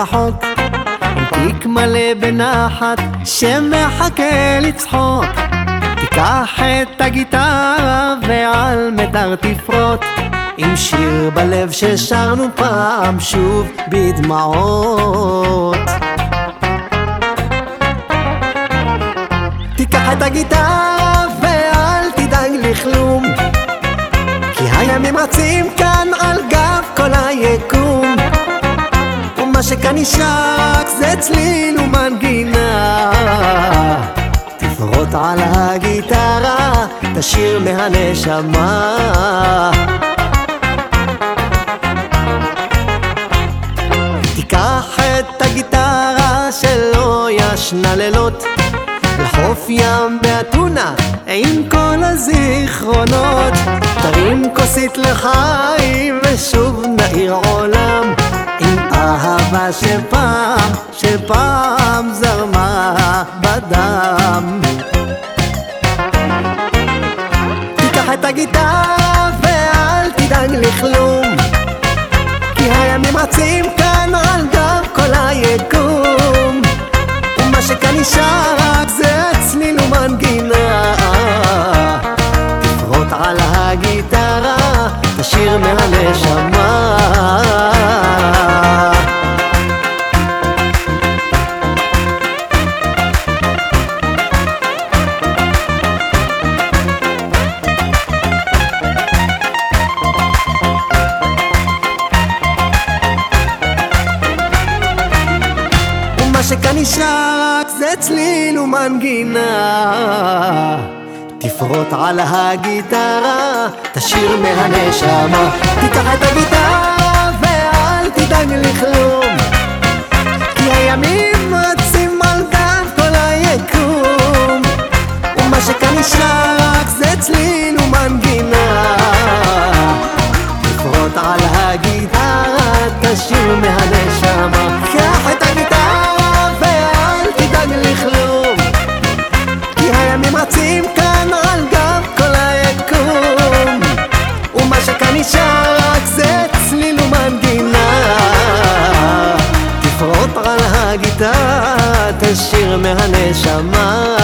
רחוק. עם תיק מלא בנחת שמחכה לצחוק. תיקח את הגיטרה ועל מיתר תפרוט. עם שיר בלב ששרנו פעם שוב בדמעות. תיקח את הגיטרה ואל תדאג לכלום כי הימים רצים כאן על גב היקום. ומה שכאן נשרק זה צליל ומנגינה תפרוט על הגיטרה, תשיר מהנשמה. תיקח את הגיטרה שלא ישנה לילות לחוף ים באתונה עם כל הזיכרונות תרים כוסית לחיים ושוב נעיר עולם עם אהבה שפעם, שפעם זרמה בדם. תיקח את הגיטרה ואל תדאג לכלום תשיר מהנשמה. ומה שכאן נשאר רק זה צליל ומנגינה תפרוט על הגיטרה, תשיר מהנשמה תיקח את הגיטרה ואל תדאג לכלום. כי הימים רצים על גב כל היקום ומה שכאן נשאר רק זה צליל ומנגינה. תפרוט על הגיטרה, תשיר מהנשמה אתה תשיר מהנשמה.